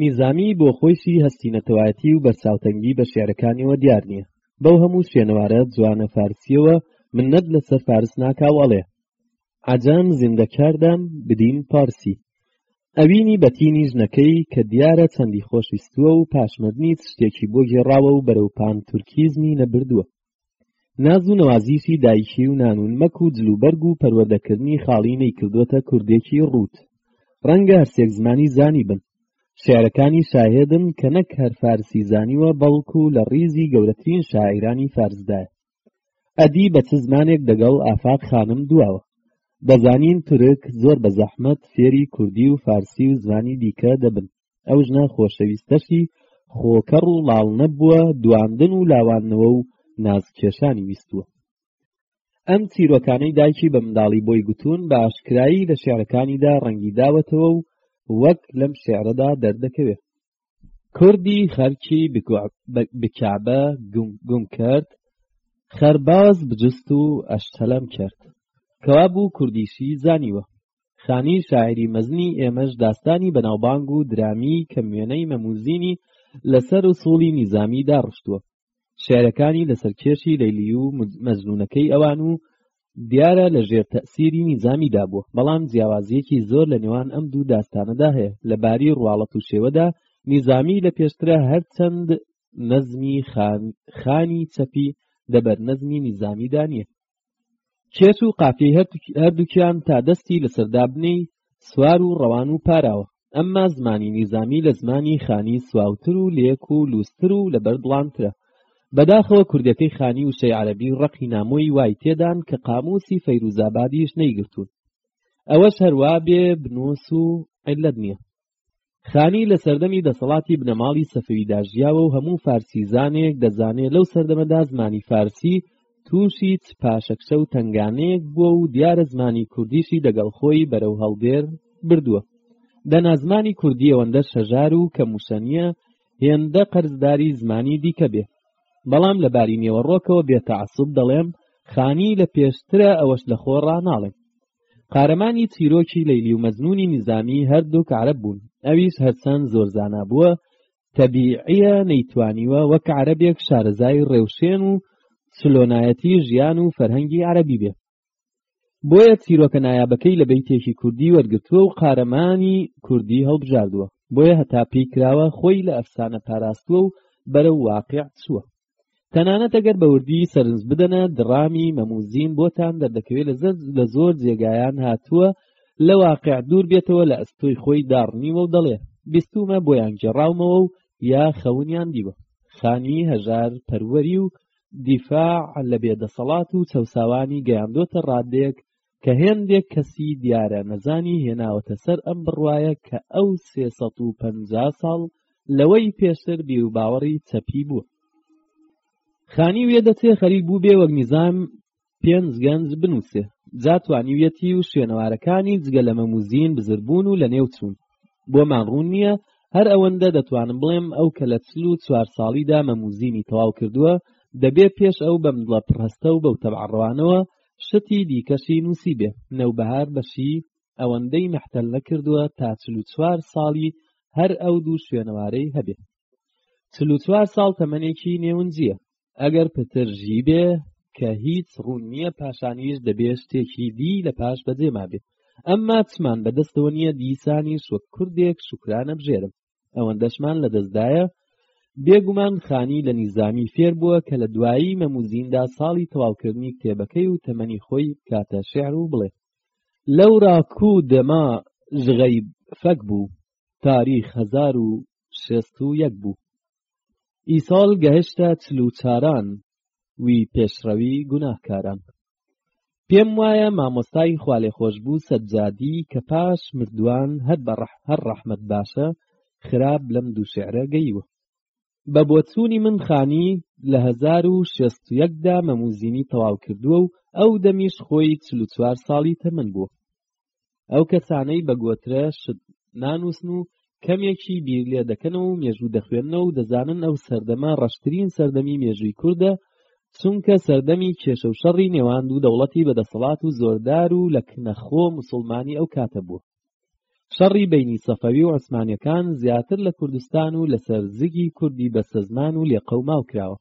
نیزامی بۆ خۆیشی هەستی نەتەوایەتی و بەرچاوتەنگی بە شعرەکانیەوە دیار نییە بەو هەموو شوێنەوارە جوانە فارسیەوە منەت لەسەر فارس ناکا و ئەڵێ عەجەم زیندە کردم بدین پارسی ئەوینی بەتینی ژنەکەی کە دیارە چەندی خۆشویستووە و پاشمەرنی چ شتێکی بۆ گێڕاوە و بەرەو پان تورکیزمی نەبردووە ناز و نەوازیشی دایکی و نانون مەک و جلوبەرگ و پەروەردەکردنی خاڵی نەیکردووەتە کوردێکی ڕووت ڕەنگە هەرسێک زمانی زانی بن شعرەکانی شاهێدن کە نەک هەر فارسی زانیوە بەڵکو لە ڕیزی گەورەترین شاعیرانی فارسدایە ئەدی بە چ زمانێک دەگەڵ ئافاق خانم دواوە دەزانین تورک زۆر بە زەحمەت فێری کوردی و فارسی و زمانی دیکە دەبن ئەو ژنە خۆشەویستەشی خۆکەڕ و ڵاڵ نەبووە دواندن و لاوانەوە و نازکێشانی ویستووە ئەم چیرۆکانەی دایکی بە منداڵی بۆی گوتوون بە ئاشکرایی لە شعرەکانیدا ڕەنگی داوەتەوە و وەک لەم شعرەدا دەردەکەوێت کوردی خەرکی بکعبە گوم کرد خەرباز بجست و ئەشتەلەم کرد کەوا بوو کوردیشی زانیوە خانی شاعری مەزنی ئێمەش داستانی بەناوبانگ و درامی کە نوێنەی مەموزینی لەسەر و سوڵی نیزامی داڕشتووە شعرەکانی لەسەر کێشی لەیلی و مەزنونەکەی ئەوان و دیارە لە ژێر تەسیری نیزامیدا بووە بەڵام جیاوازیەکی زۆر لە نێوان ئەم دوو داستانەدا هەیە لە باری ڕواڵەت و شێوەدا نیزامی لە پێشترە هەرچەند نەزمی خانی چەپی دەبەر نەزمی نیزامیدا نییە کێش و قافیەی هەردووکیان تا دەستی لەسەردابنی سوار و ڕەوان و پاراوە ئەمما زمانی نیزامی لە زمانی خانی سواوتر و لێک و لووستر و لە بەردڵانترە بەداخەوە کوردەکەی خانی وشەی عەربی ڕقی نامۆی وای تێدان کە قاموسی فەیروزابادیش نەیگرتوون ئەوەش هەروا بێ بنووس و علت نییە خانی لە سەردەمی دەسەڵاتی بنەماڵی سەفەویدا ژیاوە و هەموو فارسیزانێک دەزانێ لەو سەردەمەدا زمانی فارسی تووشی چ پاشەکشە و تەنگانەیەک بووە و دیارە زمانی کوردیشی دەگەڵ خۆی بەرەو هەڵدێر بردووە دەنا زمانی کوردی ئەوەندە شەژار و کەموشە نییە هێندە قەرزداری زمانی دیکە بێ بەڵام لە باری نێوەڕۆکەوە بێتەعسوب دەڵێم خانی لە پێشترە ئەوەش لە خۆ ڕاناڵێم قارەمانی چیرۆکی لەیلی و مەزنونی نزامی هەردووک عرب بوون ئەویش هەرچەند زۆر زانا بووە تەبیعە نەیتوانیوە وەک عربێک شارەزای ڕێوشێن و سلۆنایەتی ژیان و فەرهەنگی عربی بێ بۆیە چیرۆکە نایابەکەی لە بیتێکی کوردی وەرگتووە و قارەمانی کوردی هەڵبژاردووە بۆیە هەتا پێی کراوە خۆی لە ئەفسانە پاراستووە و بەرەو واقع چووە تەنانەت ئەگەر بە وردی سەرنج بدەنە درامی مەموزین بۆتان دەردەکەوێت لە زۆر جێگایان هاتووە لە واقع دوور بێتەوە لە ئەستۆی خۆی داڕنیوە و دەڵێ بیستومە بۆیان گێڕاومەوە و یا خەونیان دیوە خانی هەژار پەروەری و دیفاع لە بێدەسەڵات و چەساوانی گەیاندۆتە ڕادێک کە هێندێک کەسی دیارە نەزانی هێناوەتە سەر ئەم بڕواایە کە ئەو سێ سەد و پەنجا ساڵ لەوەی پێشتر بیروباوەڕی چەپی بووە خانی وێ دەچێ خەریک بوو بێ وەک نیزان پێنج گەنج بنووسێ جا توانیویەتی و شوێنەوارەکانی جگە لە مەموزین بزربوون و لە نێو چوون بۆمان ڕوون نییە هەر ئەوەندە دەتوانم بڵێم ئەو کە لە چل و چوار ساڵیدا مەموزینی تەواو کردووە دەبێ پێش ئەو بەمدڵە پڕهستە و بەو تەبعڕوانەوە شتی دیکەشی نووسیبێ نەوبەهار بەشی ئەوەندەی مەحتەل نەکردووە تا چل و چوار ساڵی هەر ئەو دوو شوێنەوارەی هەبێ چل و چوار ساڵ تەمەنێکی نێونجیە ئەگەر پتر ژی بێ کە هیچ ڕوون نییە پاشانیش دەبێ شتێکی دی لە پاش بەجێما بێ ئەمما چمان بەدەستەوە نییە دیسانیش وەک کوردێک شکرانە بژێرم ئەوەندەشمان لەدەستدایە بێگومان خانی لە نیزامی فێر بووە کە لە دوایی مەموزیندا ساڵی تەواوکردنی کتێبەکەی و تەمەنی خۆی کاتە شعر و بڵێ لەو ڕاکو دەما ژغەی فەک بوو تاریخ هەزار و شێست و یەک بوو ئیساڵ گەهشتە چلوچاران وی پێشڕەوی گوناهکاران پێم وایە مامۆستای خوالێ خۆش بوو سەجادی کە پاش مردووان هەر بە هەر ڕەحمەت باشە خراپ لەم دوو شعرە گەیوە بە بۆچوونی من خانی لە 1960 دا مەموزینی تەواو کردووە و ئەو دەمیش خۆی 44 ساڵی تەمەن بووە ئەو کەسانەی بە گۆترە شت نانووسن و کەمێکی بیر لێ دەکەنەوە و مێژوو دەخوێنەوە و دەزانن ئەو سەردەمە ڕەشترین سەردەمی مێژووی کوردە چونکە سەردەمی کێشە و شەڕی نێوان دوو دەوڵەتی بەدەسەڵات و زۆردار و لە کنەخۆ مسلمانی ئەو کاتە بووە شەڕی بینی سەفەوی و عوسمانەکان زیاتر لە کوردستان و لەسەر زگی کوردی بەسەزمان و لێقەوماو کراوە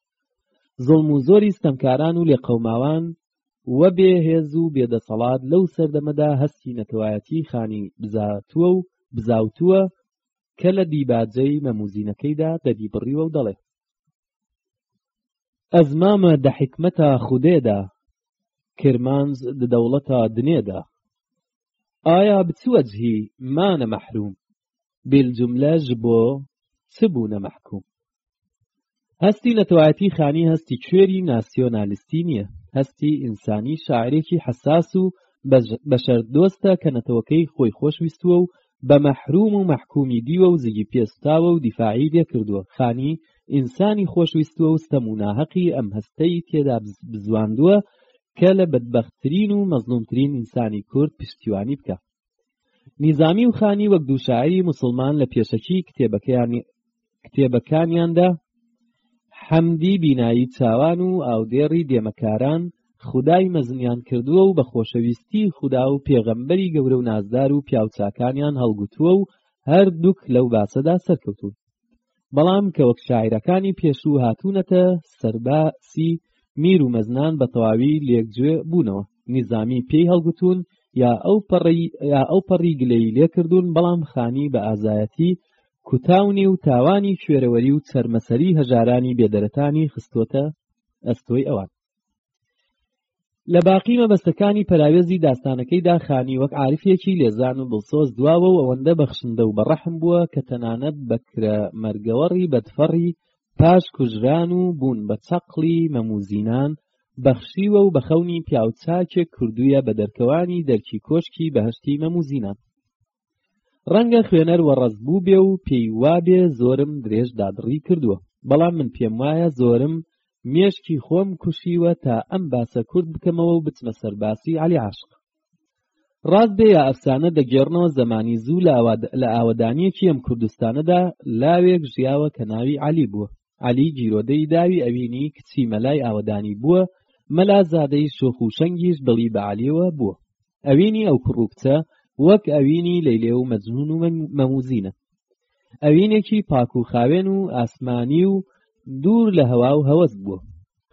زڵم و زۆری ستەمکاران و لێقەوماوان و بێ هێز و بێ دەسەڵات لەو سەردەمەدا هەستی نەتەوایەتیی خانی بزاوتووە و بزاوتووە کە لە دیباجەی مەموزینەکەیدا دەریبڕیوە و دەڵێ، ئەز مامە دە حیکمەتا خودێ دە، کرمانج ددەوڵەتا دنێ دە. ئایا بچ وەجهی مانە مەحروم بیلجملە ژ بۆ چ بوونە مەحکوم هەستی نەتەوایەتی خانی هەستی کوێری ناسیۆنالیستی نییە هەستی ئینسانی شاعرێکی حساس و بەشەر دۆستە کە نەتەوەکەی خۆی خۆشویستووە و بە مەحروم و مەحکومی دیوە و زگی پێستاوە و دیفاعی لێکردووە خانی ئینسانی خۆشویستووە و ستەم و ناهەقی ئەم هەستەی تێدا بزواندووە کە لە بەدبەختترین و مەزلومترین ئینسانی کورد پشتیوانی بکە نیزامی و خانی وەک دوو شاعری مسلمان لە پێشەکی کتێبەکانیاندا حەمدی بینایی چاوان و ئاودێڕی دێمەکاران خودای مەزنیان کردووە و بە خۆشەویستی خودا و پێغەمبەری گەورە و نازدار و پیاوچاکانیان هەڵگوتووە و هەردووک لەو باسەدا سەرکەوتون بەڵام کە وەک شاعیرەکانی پێشوو هاتوونەتە سەرباسی میر و مەزنان بە تەواوی لێکگوێ بوونەوە نیزامی پێی هەڵگوتوون یا ئەو پەڕی یا ئەو پەڕی گلەیی لێکردوون بەڵام خانی بە ئازایەتی کوتاونی و تاوانی کوێرەوەری و چەرمەسەری هەژارانی بێدەرەتانی خستووەتە ئەستۆی ئەوان لە باقی مەبەستەکانی پەراوێزی داستانەکەیدا خانی وەک عارفێکی لێزان و دڵسۆز دواوە و ئەوەندە بەخشندە و بەڕەحم بووە کە تەنانەت بە کرە مەرگەوەڕی بەدفەڕی پاش کوژران و بوون بە چەقڵی مەموزینان بەخشیوە و بە خەونی پیاوچاکێک کردوویە بە دەرکەوانی دەرکی کۆشکی بەهەشتی مەموزینان ڕەنگە خوێنەر وەڕەز بوو بێ و پێی وابێ زۆرم درێژ دادڕی کردووە بەڵام من پێم وایە زۆرم مێشکی خۆم کوشیوە تا ئەم باسە کورت بکەمەوە و بچمە سەرباسی علی عاشق ڕاست بێ یا ئەفسانە دەگێڕنەوە زەمانی زوو لە ئاوەدانیەکی ئەم کوردستانەدا لاوێک ژیاوە کە ناوی علی بووە عەلی گیرۆدەی داوی ئەوینی کچی مەلای ئاوەدانی بووە مەلا زادەی شۆخ و شەنگیش دڵی بە عەلیەوە بووە ئەوینی ئەو کوڕ و کچە وەک ئەوینی لەیلێ و مەجنون و مەموزینە ئەوینێکی پاک و خاوێن و ئاسمانی و دوور لە هەوا و هەوەس بووە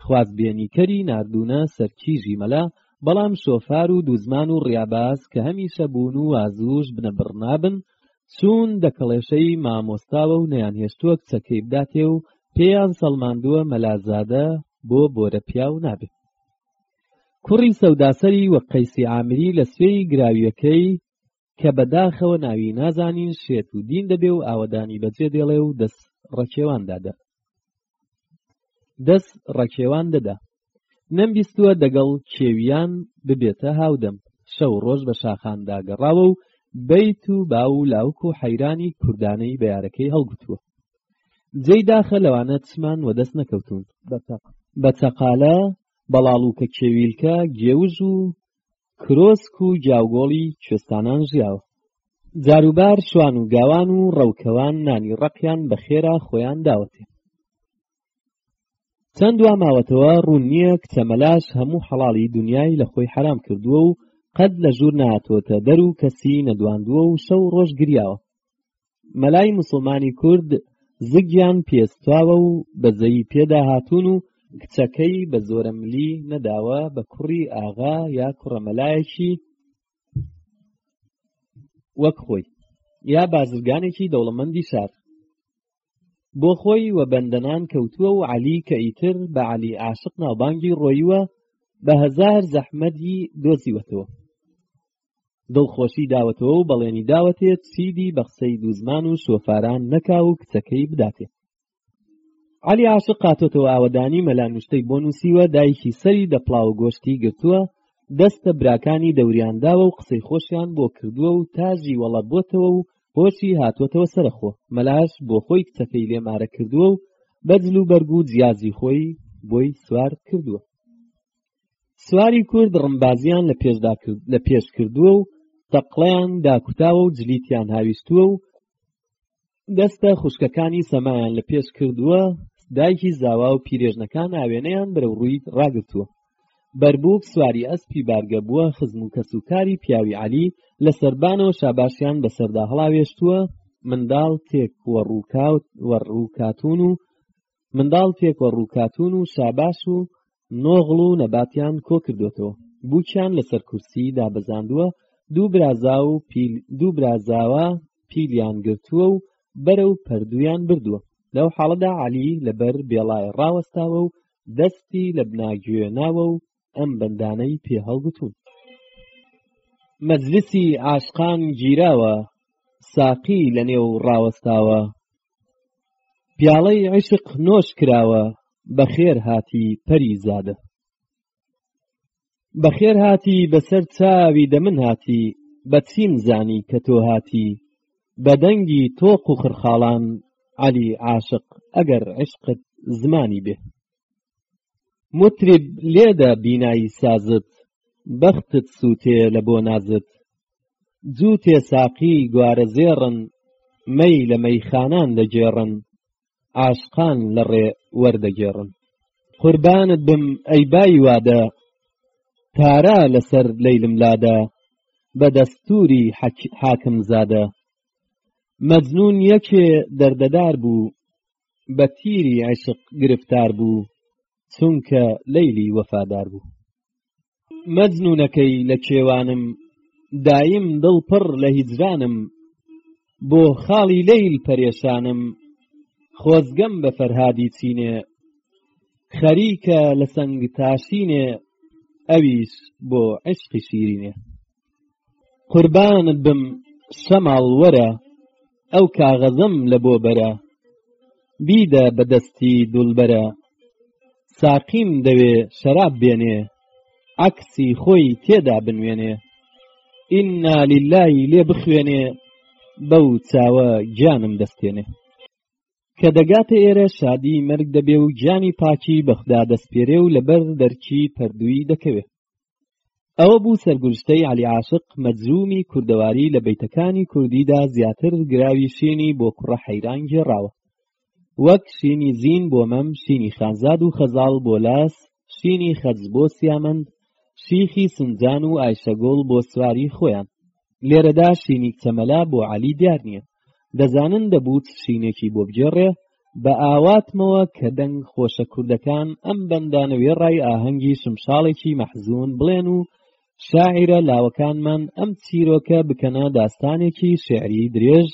خوازبێنیکەری ناردوونە سەر کیژی مەلا، بەڵام شۆفار و دووزمان و ڕیاباز کە هەمیشە بوون و وازووش بنە بڕ نابن، چوون دە کڵێشەی مامۆستاوە و نەیانهێشتووە کچەکەی بداتێ و پێیان سەڵماندووە مەلازادە بۆ بۆرە پیاو نابێ. کوڕی سەوداسەری وەک قەیسی عامری لە سوێی گراوییەکەی کە بە داخەوە ناوی نازانین شێت و دین دەبێ و ئاوەدانی بەجێ دێڵێ و دەست ڕەکێوان دادە دەست ڕەکێوان دەدا نەمبیستووە دەگەڵ کێویان ببێتە هاودەم شەو ڕۆژ بە شاخاندا گەڕاوە و بیت و باو و لاوک و حەیرانی کوردانەی بەیارەکەی هەڵگوتووە جێی داخە لەوانە چمان وەدەست نەکەوتون بە چەقالە بەڵاڵوکە کێویلکە گێوژ و کرۆسک و گیاوگۆڵی کوێستانان ژیاوە جاروبار شوان و گاوان و ڕەوکەوان نانی ڕقیان بە خێرا خۆیان داوەتێ چەند دوا ماوەتەوە ڕوون نییە کچەمەلاش هەموو حەڵاڵی دنیای لە خۆی حرام کردووە و قەت لە ژوور ناتۆتە دەر و کەسی نەدواندووە و شەو ڕۆژ گریاوە مەلای مسوڵمانی کورد زگیان پێستاوە و بەزەیی پێدا هاتوون و کچەکەی بە زۆرەملی نەداوە بە کوڕی ئاغا یا کوڕە مەلایەکی وەک خۆی یا بازرگانێکی دەوڵەمەندی شار بۆ خۆی و بەندەنان کەوتووە و عەلی کە ئیتر بە عەلی عاشق ناوبانگی ڕۆیوە بە هەزار زەحمەتی دۆزیوەتەوە دڵخۆشی داوەتەوە و بەڵێنی داوەتێ چیدی بە قسەی دوزمان و شۆفاران نەکا و کچەکەی بداتێ علی عاشق قاتۆتەوە ئاوەدانی مەلا نوشتەی بۆ نووسیوە دایکی سەری دەپڵاوە گۆشتی گرتووە دەستە براکانی دەوریان داوە و قسەی خۆشیان بۆ کردووە و تاژی وەڵە بۆتەوە و هۆشی هاتووەتەوە سەرخۆ مەلاش بۆ خۆی کچەکەی لێمارە کردووە و بەجل و بەرگ و جیازی خۆی بۆی سوار کردووە سواری کورد ڕمبازیان لە پێشدا کرد لە پێش کردووە و تەقڵیان داکوتاوە و جلیتیان هاویشتووە و دەستە خوشکەکانی سەمایان لە پێش کردووە دایکی زاوا و پیرێژنەکان ئاوێنەیان بەرەو ڕووی ڕاگرتووە بەربووک سواری ئەسپی بارگە بووە خزم و کەسوکاری پیاوی عەلی لە سەربانەوە شاباشیان بەسەردا هەڵاوێشتووە منداڵ تێک وەڕووکاوت وەڕووکاتون و منداڵ تێکۆ ڕووکاتون و شاباش و نۆغڵ و نەباتیان کۆ کردوێتەوە بووکیان لەسەر کورسی دابەزاندووە دوو برازا و پیل دوو برازاوە پیلیان گرتووە و بەرە و پەردویان بردووە لەو حاڵەدا علی لەبەر بێڵای ڕاوەستاوە و دەستی لە بناگوێناوە و ئەم بەندانەی پێ هەڵگوتون مەجلسی عاشقان گیراوە ساقی لە نێو ڕاوەستاوە پیاڵەی عیشق نۆش کراوە بەخێر هاتی پەری زادە بەخێر هاتی بەسەر چاوی دەمن هاتی بە چیم زانی کە تۆ هاتی بە دەنگی تۆق و خرخاڵان عەلی عاشق ئەگەر عشقت زمانی بێ مطرب لێدە بینایی سازت بەختت سووتێ لە بۆ نازت جووتێ ساقی گوارە زێڕن مەی لە مەیخانان دەگێڕن عاشقان لە ڕێ وەردەگێڕن قوربانت بم ئەی بای وادە تارا لەسەر لەیلم لادە بە دەستوری حاکم زادە مەجنون یەکێ دەردەدار بوو بە تیری عیشق گرفتار بوو چونکە لەیلی وەفادار بوو مەجنونەکەی لە کێوانم دایم دڵ پڕ لە هیجرانم بۆ خاڵی لەیل پەرێشانم خۆزگەم بە فەرهادی چینێ خەریکە لە سەنگ تاشینێ ئەویش بۆ عشقی شیرینێ قوربانت بم شەماڵ وەرە ئەو کاغەزەم لە بۆ بەرە بیدە بە دەستی دولبەرە ساقیم دەوێ شەراب بێنێ عەکسی خۆی تێدا بنوێنێ ئینا لیلایی لێ بخوێنێ بەو چاوە گیانم دەستێنێ کە دەگاتە ئێرە شادی مەرگ دەبێ و گیانی پاکی بەخدا دەستپێرێ و لەبەر دەرکی پەردووی دەکەوێ ئەوە بوو سەرگونشتەی عەلی عاشق مەجزومی کوردەواری لە بەیتەکانی کوردیدا زیاتر گراوی شینی بۆ کوڕە حەیران گێڕاوە وەک شینی زین بۆ مەم شینی خانزاد و خەزاڵ بۆ لاس شینی خەج بۆ سیامەند شیخی سنجان و ئایشەگوڵ بۆ سواری خۆیان لێرەدا شینی چەمەلا بۆ عەلی دیار نییە دەزانن دەبوو شینێکی بۆ بگێڕێ بە ئاواتمەوە کە دەنگ خۆشە کوردەکان ئەم بەندانە وێڕای ئاهەنگی شمشاڵێکی مەحزون بڵێن و شاعیرە لاوەکانمان ئەم چیرۆکە بکەنە داستانێکی شعری درێژ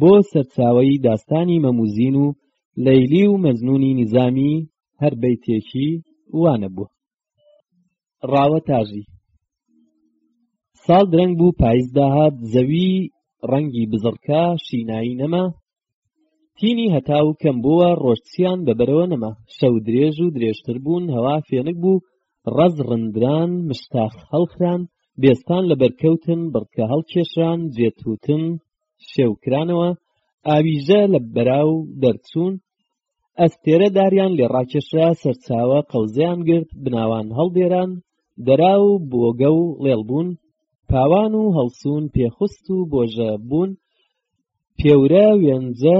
بۆ سەرچاوەی داستانی مەموزین و لەیلی و مەزنونی نظامی هەر بیتێکی وانە بووە ڕاوە تاژی ساڵ درەنگ بوو پایز داهات زەوی ڕەنگی بزڕکە شینایی نەما تینی هەتا و کەم بووە ڕۆشتیان بەبەرەوە نەما شەو درێژ و درێژتر بوون هەوا فێنک بوو ڕەز ڕندران مشتاخ هەڵخران بێستان لە بەرکەوتن بڕکە هەڵکێشران جێتوتن شێوکرانەوە ئاویژە لە بەراو دەرچوون ئەستێرە داریان لێ ڕاکێشرا سەرچاوە قەوزەیان گرت بناوان هەڵدێران دەرا و بۆگە و ڵێڵ بوون پاوان و هەڵسوون پێخست و بۆژە بوون پێورە وێنجە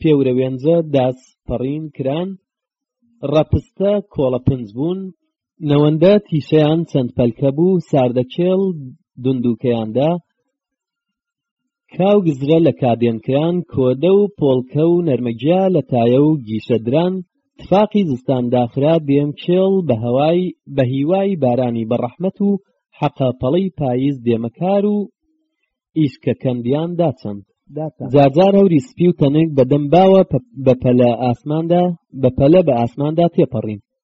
پێورە وێنجە داس پەڕین کران ڕەپستە کۆڵە پنج بوون نەوەندە تیشەیان چەند پەلکە بوو ساردە کێڵ دندووکەیاندا کاو گزرە لە کادێنکەیان کۆدە و پۆڵکە و نەرمەگیا لە تایە و گیشە دران تفاقی زستان داخرا دێم کێڵ بە هەوای بە هیوای بارانی بەڕەحمەت و حەقە پەڵەی پاییز دێمەکار و ئیشکە کەندیان داچەند جارجار هەوری سپی و تەنک بەدەم باوە بە پەلە ئاسماندا بە پەلە بە ئاسماندا تێپەڕین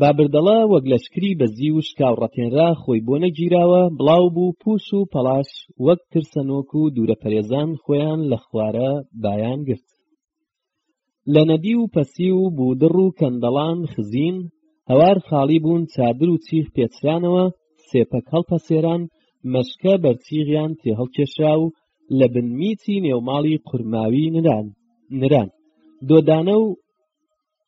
بابردەڵە وەک لەشکری بەزی و شکاو ڕەتێنرا خۆی بۆ نەگیراوە بڵاو بوو پوش و پەڵاش وەک ترسەنۆک و دوورە پەرێزان خۆیان لە خوارە بایان گرت لە نەدی و پەسی و بودڕ و کەندەڵان خزین هەوار خاڵی بوون چادر و چیخ پێچرانەوە سێپەک هەڵپەسێران مەشکە بەرچیغیان تێ هەڵکێشرا و لە بنمیتی نێوماڵی قورماوی نران نران دۆدانە و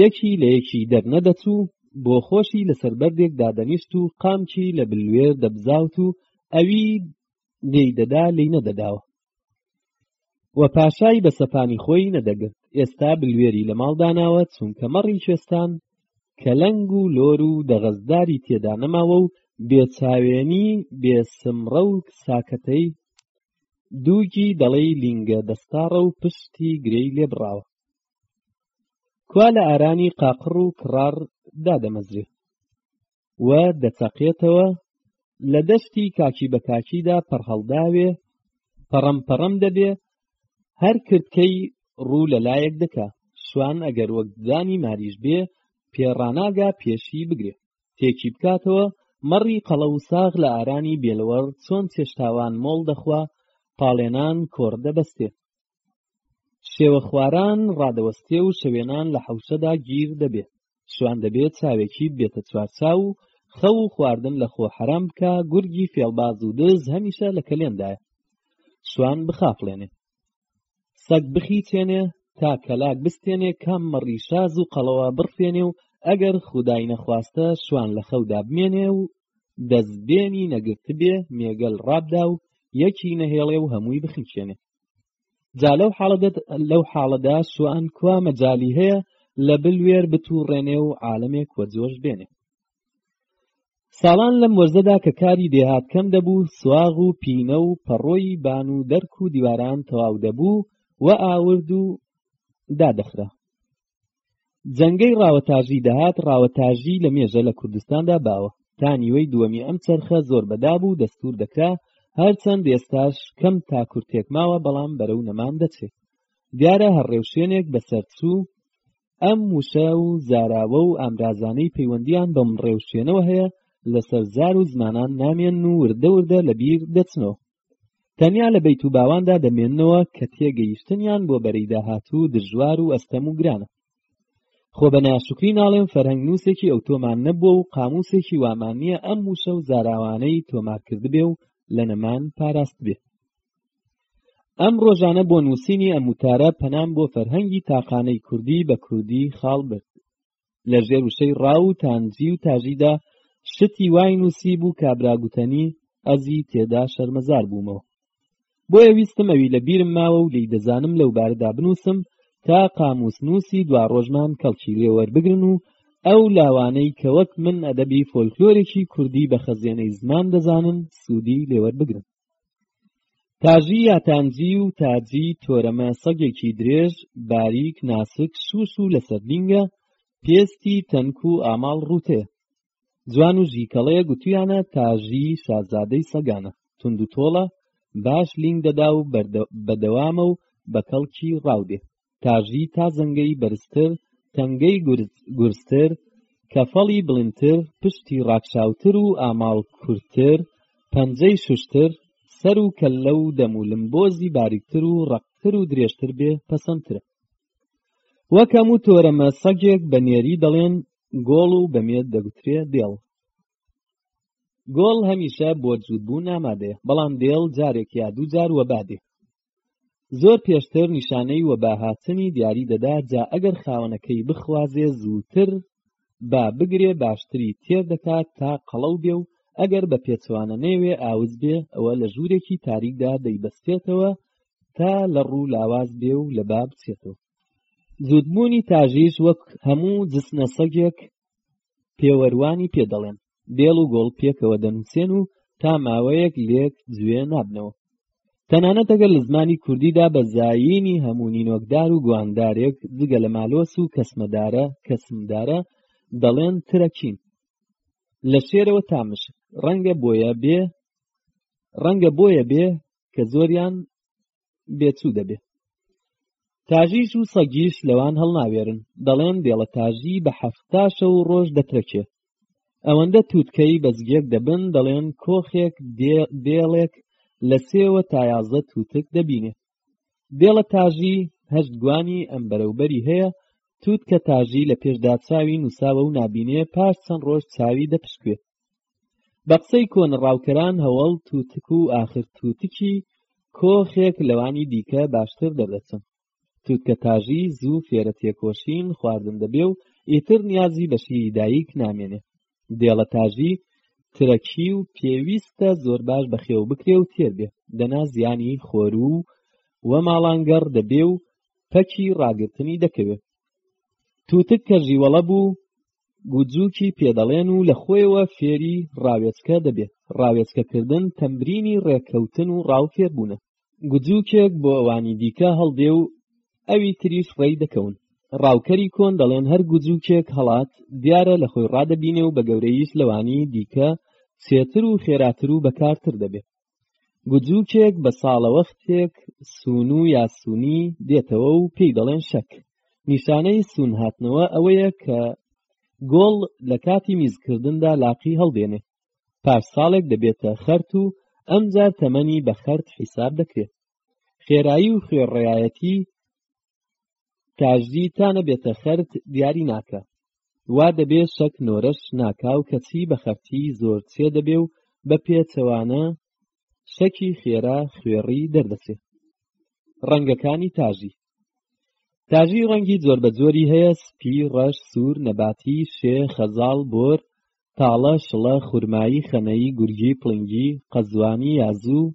یەکی لە یەکی دەرنەدەچوو بۆ خۆشی لەسەر بەردێک دادەنیشت و قامکی لە بلوێر دەبزاوت و ئەوی لێی دەدا لێی نەدەداوە و پاشای بە سەپانی خۆی نەدەگرت ئێستا بلوێری لە ماڵ داناوە چونکە مەڕی کوێستان کەلەنگ و لۆر و دەغەزداری تێدا نەماوە و بێچاوێنی بێسمڕە و ساکەتەی دووگی دەڵێی لینگە دەستاڕە و پشتی گرێی لێبڕاوە کوا لە ئارامی قاقڕ و کڕاڕ دادەمەزرێ و دەچەقێتەوە لە دەشتی کاکی بە کاکیدا پەڕهەڵداوێ پەڕەم پەڕەم دەبێ هەر کردکەی ڕوو لە لایەک دەکا شوان ئەگەر وەک ددانی ماریش بێ پێڕاناگا پێشی بگرێ تێکی بکاتەوە مەڕی قەڵە و ساغ لە ئارانی بێلوەڕ چۆن چێشتاوان مۆڵ دەخوا پاڵێنان کۆڕ دەبەستێ شێوەخواران ڕادەوەستێ و شەوێنان لە حەوشەدا گیر دەبێ شوان دەبێ چاوێکی بێتە چوارچاو و خەو و خواردن لە خۆ حەرام بکە گورگی فێڵباز و دز هەمیشە لە کەلێندایە شوان بخافڵێنێ سەگ بخیچێنێ تا کەلاک بستێنێ کام مەڕی شاز و قەڵەوە بڕفێنێ و ئەگەر خودای نەخواستە شوان لە خەودا بمێنێ و دەستبێنی نەگرتبێ مێگەل ڕابدا و یەکی نەهێڵێ و هەمووی بخیچێنێ جا لەو حاڵەدا لەو حاڵەدا سوان کوا مەجای هەیە لە بلوێر بتوڕێنێ و عالمێک وە جۆش بێنێ ساڵان لەم وەرزەدا کە کاری دێهات کەم دەبوو سواغ و پینە و پەڕۆی بان و دەرک و دیواران تەواو دەبوو و ئاورد و دادەخرا جەنگەی ڕاوەتاژی دەهات ڕاوەتاژی لە مێژە لە کوردستاندا باوە تا نیوەی دووەمی ئەم چەرخە زۆر بەدا بوو دەستور دەکرا هەرچەند ئێستاش کەم تا کورتێک ماوە بەڵام بەرەو نەمان دەچێت دیارە هەر ڕێوشوێنێک بەسەرچوو ئەم وشە و زاراوە و ئامرازانەی پەیوەندیان بەم ڕێوشوێنەوە هەیە لەسەر زار و زمانان نامێن و وردە وردە لەبیر دەچنەوە تەنیا لە بیت و باواندا دەمێننەوە کە تێگەیشتنیان بۆ بەرەی داهاتوو دژوار و ئەستەم و گرانە خۆ بە ناشکری ناڵێم فەرهەنگ نووسێکی ئەو تۆمان نەبووە و قاموسێکی وامان نییە ئەم وشە و زاراوانەی تۆمارکردبێ و لە نەمان پاراست بێ ئەم ڕۆژانە بۆ نووسینی ئەم وتارە پەنام بۆ فەرهەنگی تاقانەی کوردی بە کوردی خاڵ برد لە ژێر وشەی ڕاو و تانجی و تاژیدا شتی وای نووسی بوو کابرا گوتەنی ئەزی تێدا شەرمەزار بوومەوە بۆیە ویستمەوی لە بیرم ماوە و لی دەزانم لەو باردا بنووسم تا قاموس نووسی دوا ڕۆژمان کەڵکی لێ وەربگرن و ئەو لاوانەی کە وەک من ئەدەبی فۆلکلۆرێکی کوردی بە خەزێنەی زمان دەزانن سوودی لێوەربگرن تاژی یا تانجی و تاجی تۆرەمە سەگێکی درێژ باریک ناسک سوس و لەسەر لینگە پێستی تەنک و ئاماڵ ڕوتێ جوان و ژیکەڵەیە گوتویانە تاژی شازادەی سەگانە تونند و تۆڵە باش لینگ دەدا و بەدەوامە و بە کەڵکی ڕاودێ تاژی تا زەنگەی بەرزتر تەنگەی گورزتر کەفەڵی بڵندتر پشتی ڕاکشاوتر و ئاماڵ کورتتر پەنجەی شوشتر سەر و کەللە و دەم و لمبۆزی باریکتر و ڕەقتر و درێژتر بێ پەسەندترە وەک هەموو تۆرەمە سەگێک بە نێری دەڵێن گۆڵ و بەمێت دەگوترێ دێڵ گۆڵ هەمیشە بۆ جووتبوون ئامادەیە بەڵام دێڵ جارێک یا دوو جار وەبادێ زۆر پێشتر نیشانەی وەباهاتنی دیاری دەدا جا ئەگەر خاوەنەکەی بخوازێ زووتر با بگرێ باشتری تێر دەکات تا قەڵەو بێ و ئەگەر بە پێچوانە نەیەوێ ئاوز بێ ئەوە لە ژوورێکی تاریکدا دەیبەستێتەوە تا لە ڕوو لاواز بێ و لە با بچێتەوە زووتبوونی تاژیش وەک هەموو جسنە سەگێک پێوەروانی پێ دەڵێن بێڵ و گۆڵ پێکەوە دەنووسێن و تا ماوەیەک لێک جوێ نابنەوە تەنانەت ئەگەر لە زمانی کوردیدا بە زایینی هەموو نینۆکدار و گواندارێک جگە لە مالۆس و کەسمەدارە کەسمدارە دەڵێن ترەکین لە شێرەوە تامش ڕەنگە بۆیە بێ ڕەنگە بۆیە بێ کە زۆریان بێچوو دەبێ تاژیش و سەگیش لەوان هەڵناوێرن دەڵێن دێڵە تاژی بە حەفتاشە و ڕۆژ دەترەکێ ئەوەندە تووتکەی بەزگێک دەبن دەڵێن کۆخێک دێڵێک لە سێوە تایازە تووتک دەبینێ دێڵە تاژی هەشت گوانی ئەم بەرەوبەری هەیە تووت کە تاژی لە پێشدا چاوی نووساوە و نابینێ پاش چەند ڕۆژ چاوی دەپشکوێ بە قسەی کۆنەڕاوکەران هەوەڵ تووتک و ئاخر تووتکی کۆخێک لەوانی دیکە باشتر دەردەچن تووتکە تاژی زوو فێرە تێکۆشین خواردن دەبێ و ئیتر نیازی بە شیری دایک نامێنێ دێڵە تاژی ترەکی و پێویستە زۆر باش بەخێو بکرێ و تێر بێ دەنا زیانی خۆرو و و ماڵانگەڕ دەبێ و پەکی ڕاگرتنی دەکەوێت تووتک کە ژیوەڵە بوو گوجوکی پێدەڵێن و لە خۆیەوە فێری ڕاوێچکە دەبێت ڕاوێچکەکردن تەمبرینی ڕێککەوتن و ڕاو فێربوونە گوجوکێک بۆ ئەوانی دیکە هەڵدێ و ئەوی تریش ڕێی دەکەون ڕاوکەری کۆن دەڵێن هەر گوجوکێک هەڵات دیارە لە خۆی ڕادەبینێ و بە گەورەییش لەوانی دیکە سێتر و خێراتر و بەکارتر دەبێت گوجوکێک بە ساڵەوەختێک سونو یا سونی دێتەوە و پێی دەڵێن شەک نیشانەی سون هاتنەوە ئەوەیە کە گۆڵ لە کاتی میزکردندا لاقی هەڵدێنێ پاش ساڵێک دەبێتە خەرت و ئەمجار تەمەنی بە خەرت حیساب دەکرێت خێرایی و خوێڕایەتی کاژی تا نەبێتە خەرت دیاری ناکە وا دەبێ شەک نۆرەش ناکاو کەچی بە خەرتی زۆر چێ دەبێ و بە پێچەوانە شەکی خێرا خوێڕی دەردەچێ ڕەنگەکانی تاژی تاژی ڕەنگی زۆر بە زۆری هەیە سپی ڕەش سوور نەباتی شێ خەزاڵ بۆر تاڵە شڵە خورمایی خەنەی گورگی پڵنگی قەزوانی یازوو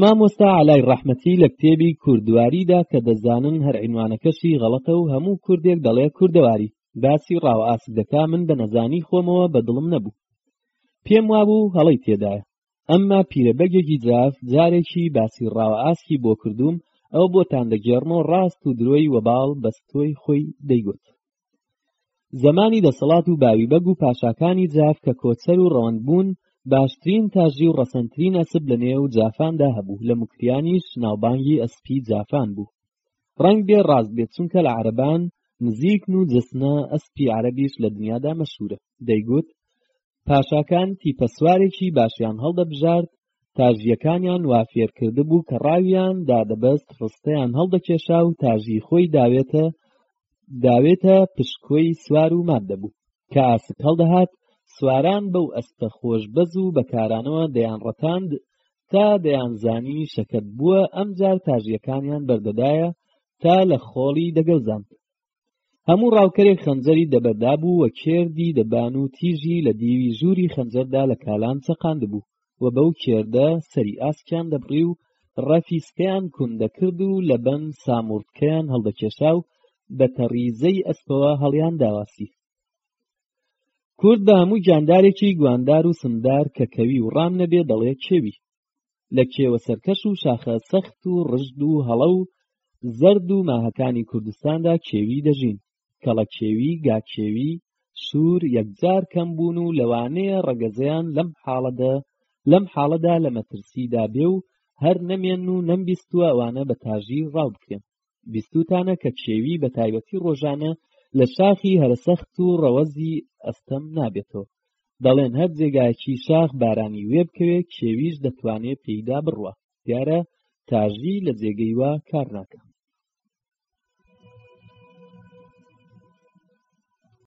مامۆستا عەلای ڕەحمەتی لە کتێبی کوردواریدا کە دەزانن هەر عینوانەکەشی غەڵەتە و هەموو کوردێک دەڵێ کوردەواری باسی ڕا و ئاسک دەکا من بە نەزانی خۆمەوە بە دڵم نەبوو پێم وابوو هەڵەی تێدایە ئەمما پیرەبەگێکی جاف جارێکی باسی ڕا و ئاسکی بۆ کردووم ئەو بۆتان دەگێڕمەوە ڕاست و درۆی وەباڵ بەستۆی خۆی دەیگوت زەمانی دەسەڵات و باوی بەگ و پاشاکانی جاف کە کۆچەر و ڕەوەند بوون باشترین تاژی و ڕەسەنترین ئەسپ لە نێو جافاندا هەبوو لە موکریانیش ناوبانگی ئەسپی جافان بوو ڕەنگ بێ ڕاست بێت چونکە لە عەرەبان نزیکن و جەسنە ئەسپی عەرەبیش لە دنیادا مەشهورە دەیگوت پاشاکان تیپە سوارێکی باشیان هەڵدەبژارد تا ژیەکانیان وا فێر کردبوو کە ڕاویان دادەبەست ڕستەیان هەڵدەکێشا و تا ژی خۆی داوێتە داوێتە پشکۆی سوار و مات دەبوو کە ئاسک هەڵدەهات سواران بەو ئەسپە خۆشبەز و بەکارانەوە دەیان ڕەتاند تا دەیانزانی شەکەت بووە ئەمجار تاژیەکانیان بەردەدایە تا لە خۆڵی دەگەوزاند هەموو ڕاوکەرێک خەنجەری دەبەردا بوو و کێردی دەبان و تیژی لە دیوی ژووری خەنجەردا لە کالان چەقاند بوو و بەو کێردە سەری ئاسکیان دەبڕی و ڕەفیسکەیان کون دەکرد و لە بەن ساموڕتکەیان هەڵدەکێشا و بە تەڕیزەی ئەسپەوە هەڵیان داواسی کورد بە هەموو جاندارێکی گواندار و سمدار کە کەوی و ڕام نەبێ دەڵێ کێوی لە کێوە سەرکەش و شاخە سەخت و ڕژد و هەڵە و زەرد و ماهەکانی کوردستاندا کێوی دەژین کەڵە کێوی گاکێوی سوور یەکجار کەم بوون و لەوانەیە ڕەگەزیان لەم حاڵەدا لەم حاڵەدا لە مەترسیدا بێ و هەر نەمێن و نەمبیستووە ئەوانە بە تاژی ڕاوبکرێن بیستوتانە کە کێوی بە تایبەتی ڕۆژانە لە شاخی هەرسەخت و ڕەوەزی ئەستەم نابێتەوە دەڵێن هەر جێگایکی شاخ بارانی وێ بکەوێ کێویش دەتوانێت پێیدا بڕوە دیارە تاژی لە جێگەی وا کار ناکە